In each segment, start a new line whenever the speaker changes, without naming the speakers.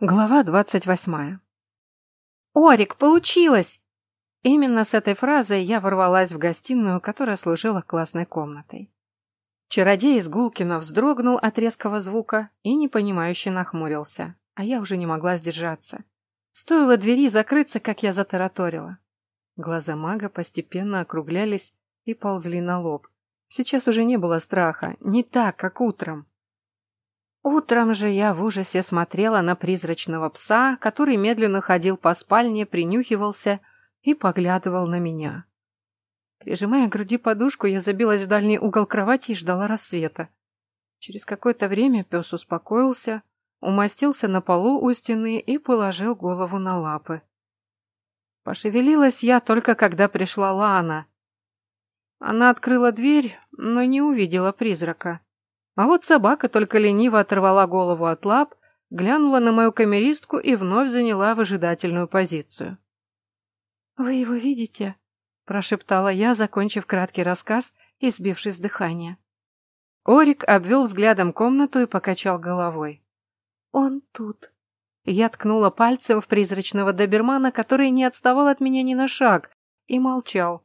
Глава двадцать восьмая. «Орик, получилось!» Именно с этой фразой я ворвалась в гостиную, которая служила классной комнатой. Чародей из Гулкина вздрогнул от резкого звука и непонимающе нахмурился, а я уже не могла сдержаться. Стоило двери закрыться, как я затараторила. Глаза мага постепенно округлялись и ползли на лоб. Сейчас уже не было страха, не так, как утром. Утром же я в ужасе смотрела на призрачного пса, который медленно ходил по спальне, принюхивался и поглядывал на меня. Прижимая к груди подушку, я забилась в дальний угол кровати и ждала рассвета. Через какое-то время пес успокоился, умостился на полу у стены и положил голову на лапы. Пошевелилась я только когда пришла Лана. Она открыла дверь, но не увидела призрака. А вот собака только лениво оторвала голову от лап, глянула на мою камеристку и вновь заняла выжидательную позицию. «Вы его видите?» – прошептала я, закончив краткий рассказ и сбившись с дыхания. Орик обвел взглядом комнату и покачал головой. «Он тут». Я ткнула пальцем в призрачного добермана, который не отставал от меня ни на шаг, и молчал.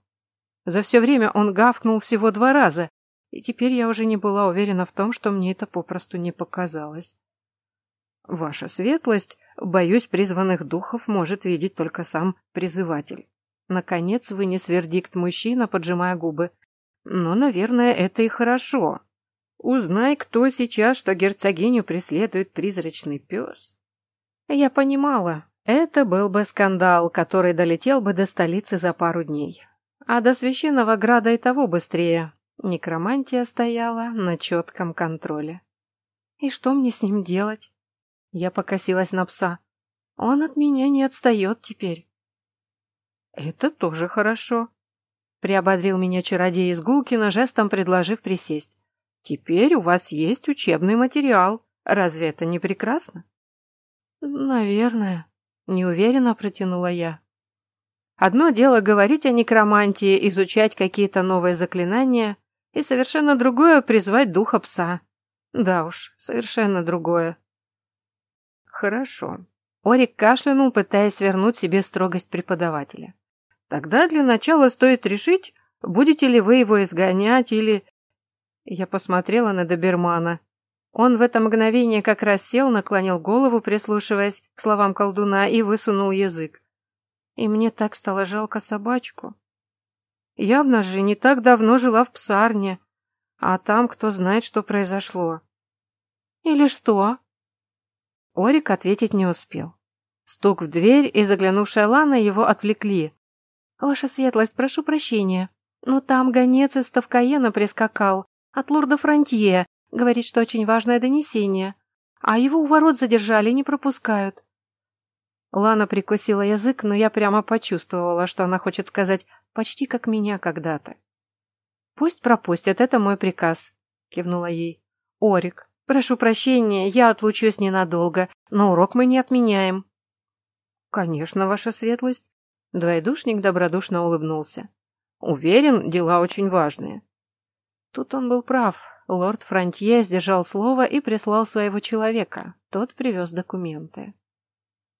За все время он гавкнул всего два раза, и теперь я уже не была уверена в том, что мне это попросту не показалось. Ваша светлость, боюсь, призванных духов может видеть только сам призыватель. Наконец вынес вердикт мужчина, поджимая губы. Но, наверное, это и хорошо. Узнай, кто сейчас, что герцогиню преследует призрачный пес. Я понимала, это был бы скандал, который долетел бы до столицы за пару дней. А до священного града и того быстрее, Некромантия стояла на четком контроле. И что мне с ним делать? Я покосилась на пса. Он от меня не отстает теперь. Это тоже хорошо. Приободрил меня чародей из Гулкина, жестом предложив присесть. Теперь у вас есть учебный материал. Разве это не прекрасно? Наверное. Неуверенно протянула я. Одно дело говорить о некромантии, изучать какие-то новые заклинания, и совершенно другое призвать духа пса. Да уж, совершенно другое. Хорошо. Орик кашлянул, пытаясь вернуть себе строгость преподавателя. Тогда для начала стоит решить, будете ли вы его изгонять или... Я посмотрела на добермана. Он в это мгновение как раз сел, наклонил голову, прислушиваясь к словам колдуна, и высунул язык. И мне так стало жалко собачку. Явно же не так давно жила в псарне, а там кто знает, что произошло. Или что? Орик ответить не успел. Стук в дверь и заглянувшая Лана его отвлекли. «Ваша светлость, прошу прощения, но там гонец из Тавкаена прискакал, от лорда Фронтье, говорит, что очень важное донесение, а его у ворот задержали, не пропускают». Лана прикусила язык, но я прямо почувствовала, что она хочет сказать почти как меня когда-то. «Пусть пропустят, это мой приказ», — кивнула ей. «Орик, прошу прощения, я отлучусь ненадолго, но урок мы не отменяем». «Конечно, ваша светлость», — двоедушник добродушно улыбнулся. «Уверен, дела очень важные». Тут он был прав. Лорд Фронтье сдержал слово и прислал своего человека. Тот привез документы.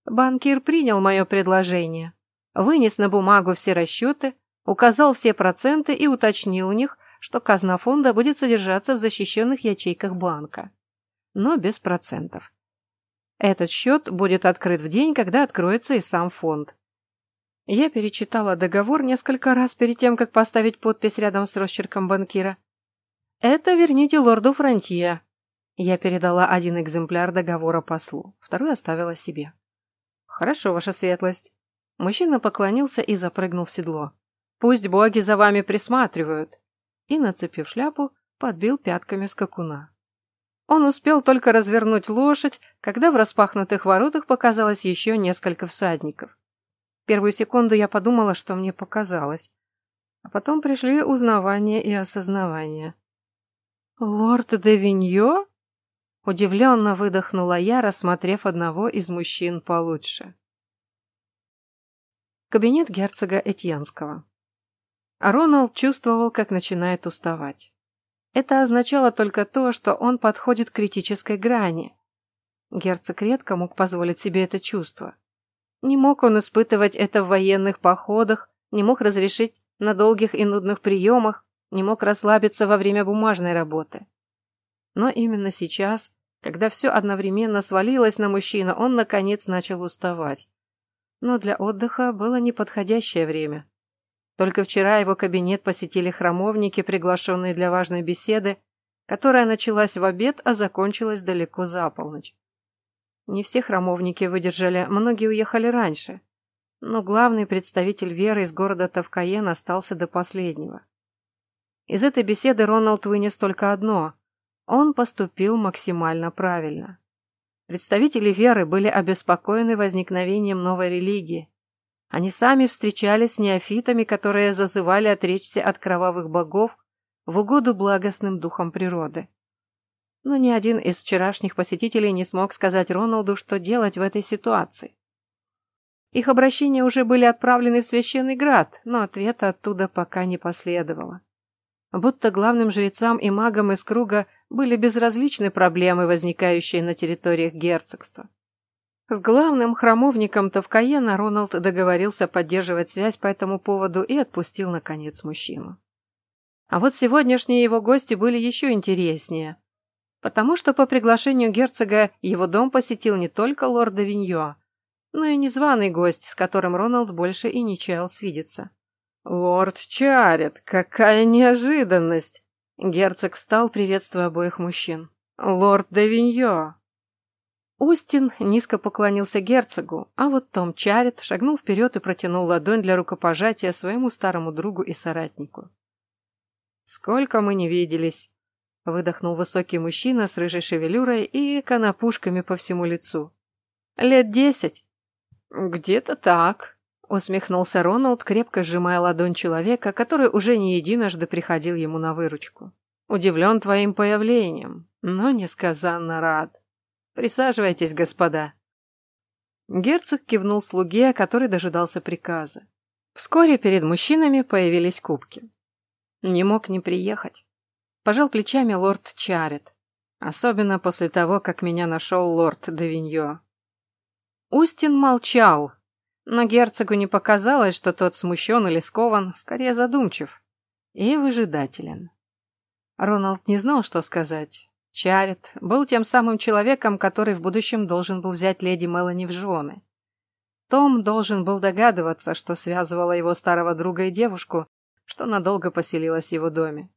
Банкир принял мое предложение, вынес на бумагу все расчеты, указал все проценты и уточнил у них, что казна фонда будет содержаться в защищенных ячейках банка, но без процентов. Этот счет будет открыт в день, когда откроется и сам фонд. Я перечитала договор несколько раз перед тем, как поставить подпись рядом с росчерком банкира. «Это верните лорду Фронтье». Я передала один экземпляр договора послу, второй оставила себе. «Хорошо, ваша светлость». Мужчина поклонился и запрыгнул в седло. Пусть боги за вами присматривают. И, нацепив шляпу, подбил пятками скакуна. Он успел только развернуть лошадь, когда в распахнутых воротах показалось еще несколько всадников. Первую секунду я подумала, что мне показалось. А потом пришли узнавание и осознавание. «Лорд де Виньо?» Удивленно выдохнула я, рассмотрев одного из мужчин получше. Кабинет герцога Этьянского. А Роналд чувствовал, как начинает уставать. Это означало только то, что он подходит к критической грани. Герцог редко мог позволить себе это чувство. Не мог он испытывать это в военных походах, не мог разрешить на долгих и нудных приемах, не мог расслабиться во время бумажной работы. Но именно сейчас, когда все одновременно свалилось на мужчину, он, наконец, начал уставать. Но для отдыха было неподходящее время. Только вчера его кабинет посетили храмовники, приглашенные для важной беседы, которая началась в обед, а закончилась далеко за полночь. Не все храмовники выдержали, многие уехали раньше. Но главный представитель веры из города Тавкаен остался до последнего. Из этой беседы Роналд вынес только одно – он поступил максимально правильно. Представители веры были обеспокоены возникновением новой религии. Они сами встречались с неофитами, которые зазывали отречься от кровавых богов в угоду благостным духам природы. Но ни один из вчерашних посетителей не смог сказать Роналду, что делать в этой ситуации. Их обращения уже были отправлены в Священный Град, но ответа оттуда пока не последовало. Будто главным жрецам и магам из круга были безразличны проблемы, возникающие на территориях герцогства. С главным храмовником Тавкаена Роналд договорился поддерживать связь по этому поводу и отпустил, наконец, мужчину. А вот сегодняшние его гости были еще интереснее, потому что по приглашению герцога его дом посетил не только лорд Виньо, но и незваный гость, с которым Роналд больше и не чаял свидеться. «Лорд Чарет, какая неожиданность!» Герцог встал, приветствуя обоих мужчин. «Лорд Девиньо!» Устин низко поклонился герцогу, а вот Том Чарет шагнул вперед и протянул ладонь для рукопожатия своему старому другу и соратнику. «Сколько мы не виделись!» — выдохнул высокий мужчина с рыжей шевелюрой и конопушками по всему лицу. «Лет десять?» «Где-то так», усмехнулся Роналд, крепко сжимая ладонь человека, который уже не единожды приходил ему на выручку. Удивлен твоим появлением, но несказанно рад. Присаживайтесь, господа. Герцог кивнул слуге, который дожидался приказа. Вскоре перед мужчинами появились кубки. Не мог не приехать. Пожал плечами лорд Чарет. Особенно после того, как меня нашел лорд Давиньо. Устин молчал, но герцогу не показалось, что тот смущен или скован, скорее задумчив и выжидателен. Роналд не знал, что сказать. Чарит был тем самым человеком, который в будущем должен был взять леди Мелани в жены. Том должен был догадываться, что связывало его старого друга и девушку, что надолго поселилась в его доме.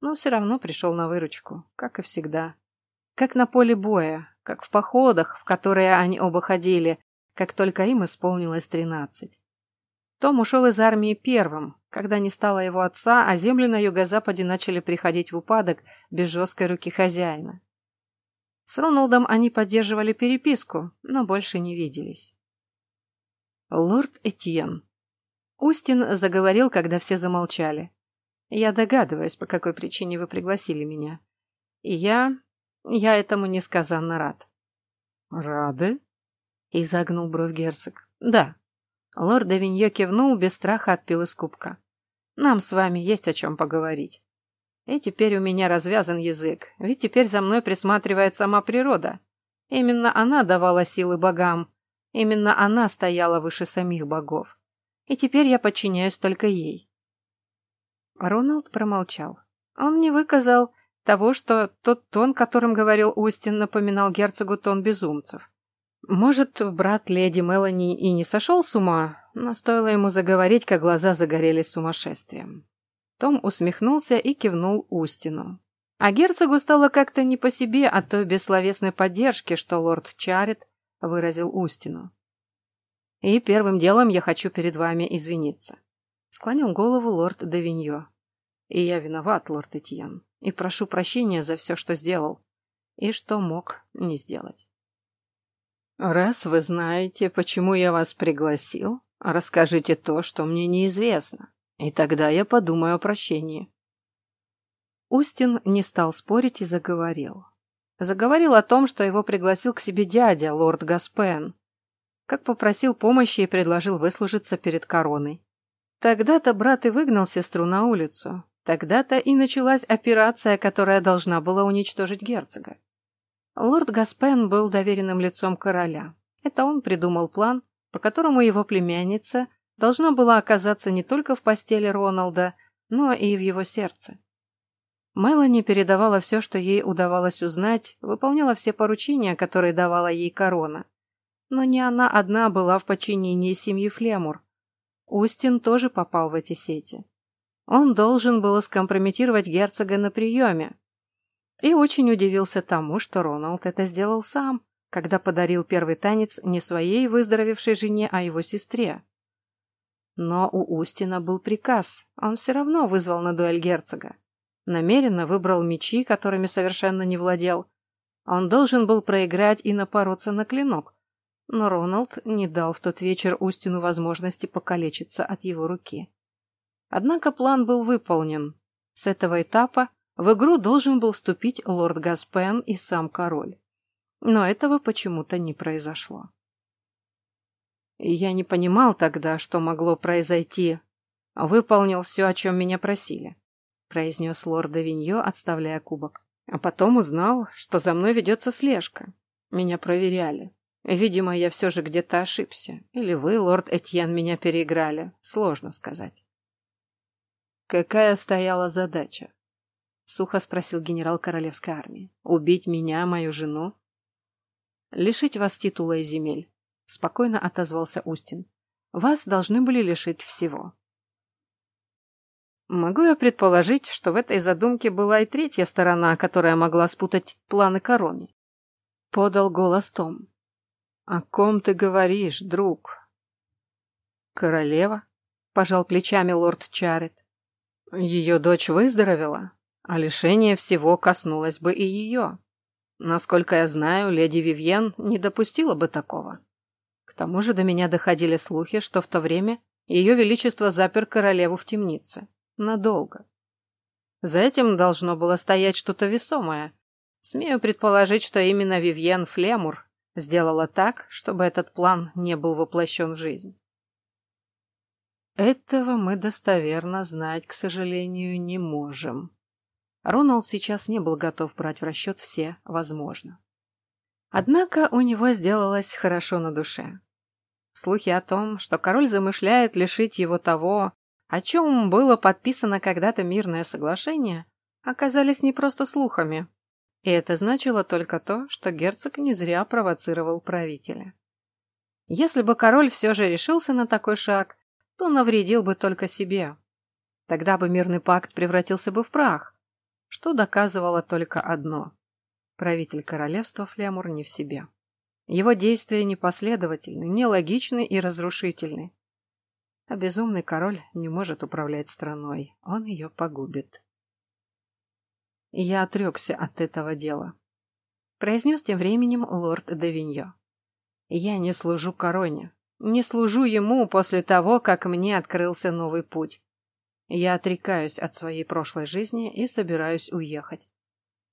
Но все равно пришел на выручку, как и всегда. Как на поле боя, как в походах, в которые они оба ходили, как только им исполнилось тринадцать. Том ушел из армии первым, когда не стало его отца, а земли на юго-западе начали приходить в упадок без жесткой руки хозяина. С Роналдом они поддерживали переписку, но больше не виделись. «Лорд Этьен». Устин заговорил, когда все замолчали. «Я догадываюсь, по какой причине вы пригласили меня. И я... я этому несказанно рад». «Рады?» И загнул бровь герцог. Да. Лорд Давиньо кивнул, без страха отпил из кубка. Нам с вами есть о чем поговорить. И теперь у меня развязан язык, ведь теперь за мной присматривает сама природа. Именно она давала силы богам. Именно она стояла выше самих богов. И теперь я подчиняюсь только ей. Роналд промолчал. Он не выказал того, что тот тон, которым говорил Устин, напоминал герцогу тон безумцев. Может, брат леди Мелани и не сошел с ума, но стоило ему заговорить, как глаза загорелись сумасшествием. Том усмехнулся и кивнул Устину. А герцогу стало как-то не по себе от той бессловесной поддержки, что лорд Чарит выразил Устину. «И первым делом я хочу перед вами извиниться», — склонил голову лорд Давиньо. «И я виноват, лорд Этьен, и прошу прощения за все, что сделал, и что мог не сделать». «Раз вы знаете, почему я вас пригласил, расскажите то, что мне неизвестно, и тогда я подумаю о прощении». Устин не стал спорить и заговорил. Заговорил о том, что его пригласил к себе дядя, лорд Гаспен, как попросил помощи и предложил выслужиться перед короной. Тогда-то брат и выгнал сестру на улицу. Тогда-то и началась операция, которая должна была уничтожить герцога. Лорд Гаспен был доверенным лицом короля. Это он придумал план, по которому его племянница должна была оказаться не только в постели Роналда, но и в его сердце. Мелани передавала все, что ей удавалось узнать, выполняла все поручения, которые давала ей корона. Но не она одна была в подчинении семьи Флемур. Устин тоже попал в эти сети. Он должен был скомпрометировать герцога на приеме. И очень удивился тому, что Роналд это сделал сам, когда подарил первый танец не своей выздоровевшей жене, а его сестре. Но у Устина был приказ, он все равно вызвал на дуэль герцога. Намеренно выбрал мечи, которыми совершенно не владел. Он должен был проиграть и напороться на клинок. Но Роналд не дал в тот вечер Устину возможности покалечиться от его руки. Однако план был выполнен. С этого этапа в игру должен был вступить лорд Гаспен и сам король. Но этого почему-то не произошло. Я не понимал тогда, что могло произойти. Выполнил все, о чем меня просили произнес лорд Давиньо, отставляя кубок. А потом узнал, что за мной ведется слежка. Меня проверяли. Видимо, я все же где-то ошибся. Или вы, лорд Этьен, меня переиграли. Сложно сказать. Какая стояла задача? Сухо спросил генерал королевской армии. Убить меня, мою жену? Лишить вас титула и земель. Спокойно отозвался Устин. Вас должны были лишить всего. Могу я предположить, что в этой задумке была и третья сторона, которая могла спутать планы короны? Подал голос Том. О ком ты говоришь, друг? Королева? Пожал плечами лорд Чарет. Ее дочь выздоровела, а лишение всего коснулось бы и ее. Насколько я знаю, леди Вивьен не допустила бы такого. К тому же до меня доходили слухи, что в то время ее величество запер королеву в темнице надолго. За этим должно было стоять что-то весомое. Смею предположить, что именно Вивьен Флемур сделала так, чтобы этот план не был воплощен в жизнь. Этого мы достоверно знать, к сожалению, не можем. Роналд сейчас не был готов брать в расчет все возможно. Однако у него сделалось хорошо на душе. Слухи о том, что король замышляет лишить его того, о чем было подписано когда-то мирное соглашение, оказались не просто слухами. И это значило только то, что герцог не зря провоцировал правителя. Если бы король все же решился на такой шаг, то навредил бы только себе. Тогда бы мирный пакт превратился бы в прах, что доказывало только одно. Правитель королевства Флемур не в себе. Его действия непоследовательны, нелогичны и разрушительны. А безумный король не может управлять страной, он ее погубит. Я отрекся от этого дела. Произнес тем временем лорд Давиньо. Я не служу короне, не служу ему после того, как мне открылся новый путь. Я отрекаюсь от своей прошлой жизни и собираюсь уехать.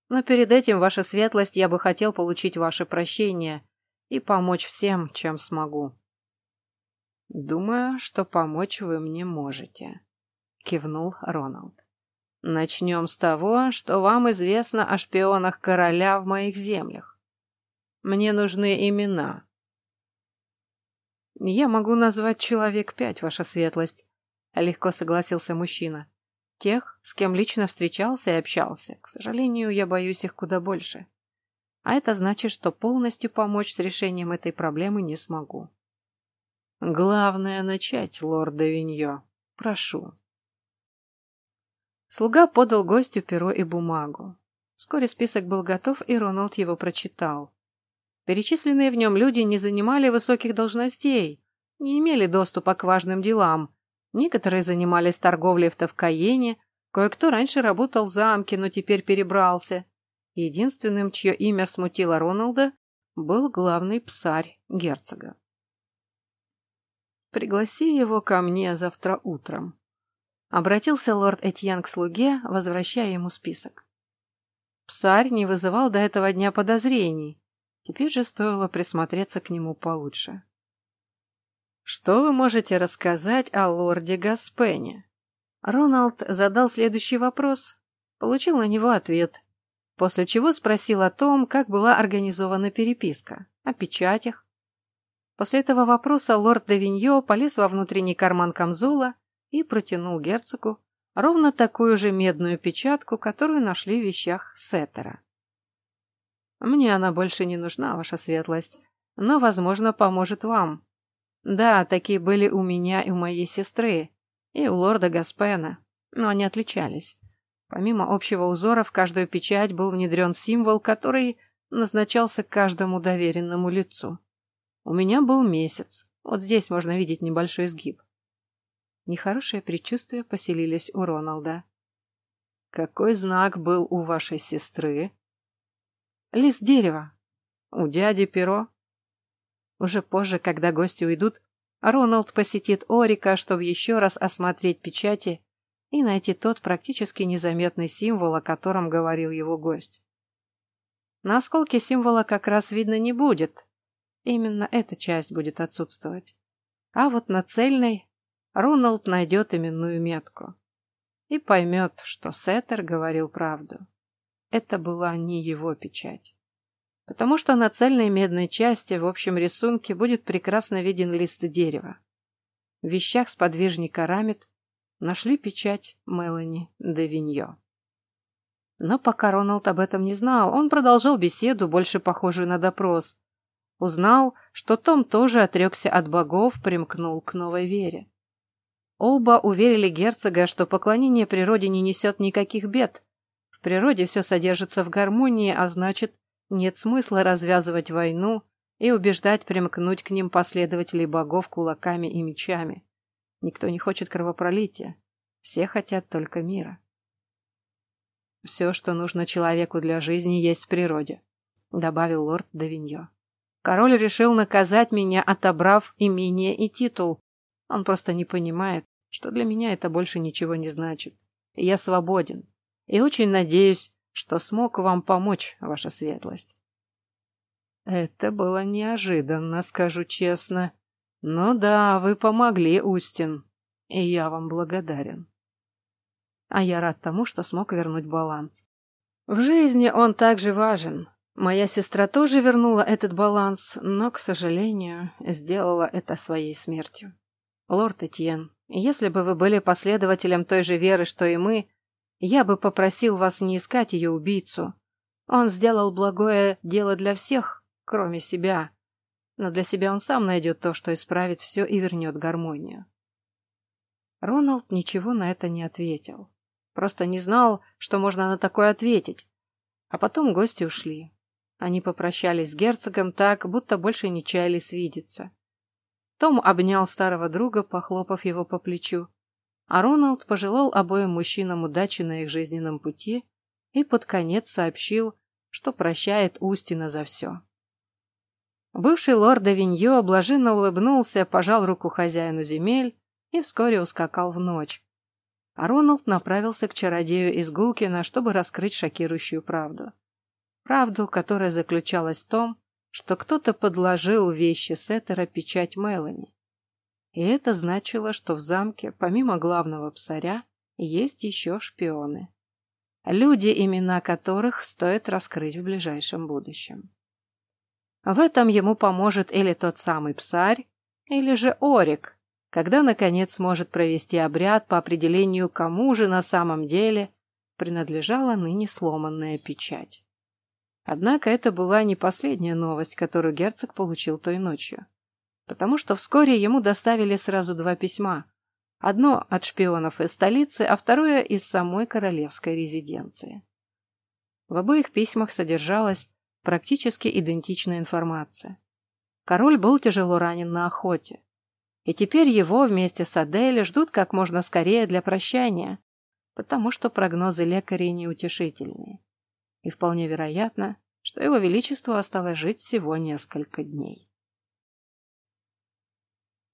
Но перед этим, ваша светлость, я бы хотел получить ваше прощение и помочь всем, чем смогу. «Думаю, что помочь вы мне можете», — кивнул Роналд. «Начнем с того, что вам известно о шпионах короля в моих землях. Мне нужны имена». «Я могу назвать человек пять, ваша светлость», — легко согласился мужчина. «Тех, с кем лично встречался и общался. К сожалению, я боюсь их куда больше. А это значит, что полностью помочь с решением этой проблемы не смогу». Главное начать, лорд Давиньо. Прошу. Слуга подал гостю перо и бумагу. Вскоре список был готов, и Роналд его прочитал. Перечисленные в нем люди не занимали высоких должностей, не имели доступа к важным делам. Некоторые занимались торговлей в Тавкаене, кое-кто раньше работал в замке, но теперь перебрался. Единственным, чье имя смутило Роналда, был главный псарь герцога. Пригласи его ко мне завтра утром. Обратился лорд Этьян к слуге, возвращая ему список. Псарь не вызывал до этого дня подозрений. Теперь же стоило присмотреться к нему получше. «Что вы можете рассказать о лорде Гаспене?» Роналд задал следующий вопрос, получил на него ответ. после чего спросил о том, как была организована переписка, о печатях. После этого вопроса лорд Давиньо полез во внутренний карман камзола и протянул герцогу ровно такую же медную печатку, которую нашли в вещах Сеттера. «Мне она больше не нужна, ваша светлость, но, возможно, поможет вам. Да, такие были у меня и у моей сестры, и у лорда Гаспена, но они отличались. Помимо общего узора в каждую печать был внедрен символ, который назначался каждому доверенному лицу. У меня был месяц. Вот здесь можно видеть небольшой изгиб. Нехорошие предчувствия поселились у Роналда. «Какой знак был у вашей сестры?» «Лист дерева. У дяди перо». Уже позже, когда гости уйдут, Роналд посетит Орика, чтобы еще раз осмотреть печати и найти тот практически незаметный символ, о котором говорил его гость. На осколке символа как раз видно не будет. Именно эта часть будет отсутствовать. А вот на цельной Роналд найдет именную метку и поймет, что Сеттер говорил правду. Это была не его печать. Потому что на цельной медной части в общем рисунке будет прекрасно виден лист дерева. В вещах сподвижника Рамит нашли печать Мелани де Виньо. Но пока Роналд об этом не знал, он продолжал беседу, больше похожую на допрос. Узнал, что Том тоже отрекся от богов, примкнул к новой вере. Оба уверили герцога, что поклонение природе не несет никаких бед. В природе все содержится в гармонии, а значит, нет смысла развязывать войну и убеждать примкнуть к ним последователей богов кулаками и мечами. Никто не хочет кровопролития. Все хотят только мира. «Все, что нужно человеку для жизни, есть в природе», — добавил лорд Давиньо. «Король решил наказать меня, отобрав имение и титул. Он просто не понимает, что для меня это больше ничего не значит. Я свободен. И очень надеюсь, что смог вам помочь, ваша светлость. Это было неожиданно, скажу честно. Но да, вы помогли, Устин, и я вам благодарен. А я рад тому, что смог вернуть баланс. В жизни он также важен. Моя сестра тоже вернула этот баланс, но, к сожалению, сделала это своей смертью. Лорд Этьен, если бы вы были последователем той же веры, что и мы, я бы попросил вас не искать ее убийцу. Он сделал благое дело для всех, кроме себя. Но для себя он сам найдет то, что исправит все и вернет гармонию. Роналд ничего на это не ответил. Просто не знал, что можно на такое ответить. А потом гости ушли. Они попрощались с герцогом так, будто больше не чаяли свидеться. Том обнял старого друга, похлопав его по плечу, а Роналд пожелал обоим мужчинам удачи на их жизненном пути и под конец сообщил, что прощает Устина за все. Бывший лорд Авиньо блаженно улыбнулся, пожал руку хозяину земель и вскоре ускакал в ночь. А Роналд направился к чародею из Гулкина, чтобы раскрыть шокирующую правду. Правду, которая заключалась в том, что кто-то подложил вещи Сеттера печать Мелани. И это значило, что в замке, помимо главного псаря, есть еще шпионы. Люди, имена которых стоит раскрыть в ближайшем будущем. В этом ему поможет или тот самый псарь, или же Орик, когда, наконец, сможет провести обряд по определению, кому же на самом деле принадлежала ныне сломанная печать. Однако это была не последняя новость, которую герцог получил той ночью. Потому что вскоре ему доставили сразу два письма. Одно от шпионов из столицы, а второе из самой королевской резиденции. В обоих письмах содержалась практически идентичная информация. Король был тяжело ранен на охоте. И теперь его вместе с Адель ждут как можно скорее для прощания, потому что прогнозы лекарей неутешительные и вполне вероятно, что его величеству осталось жить всего несколько дней.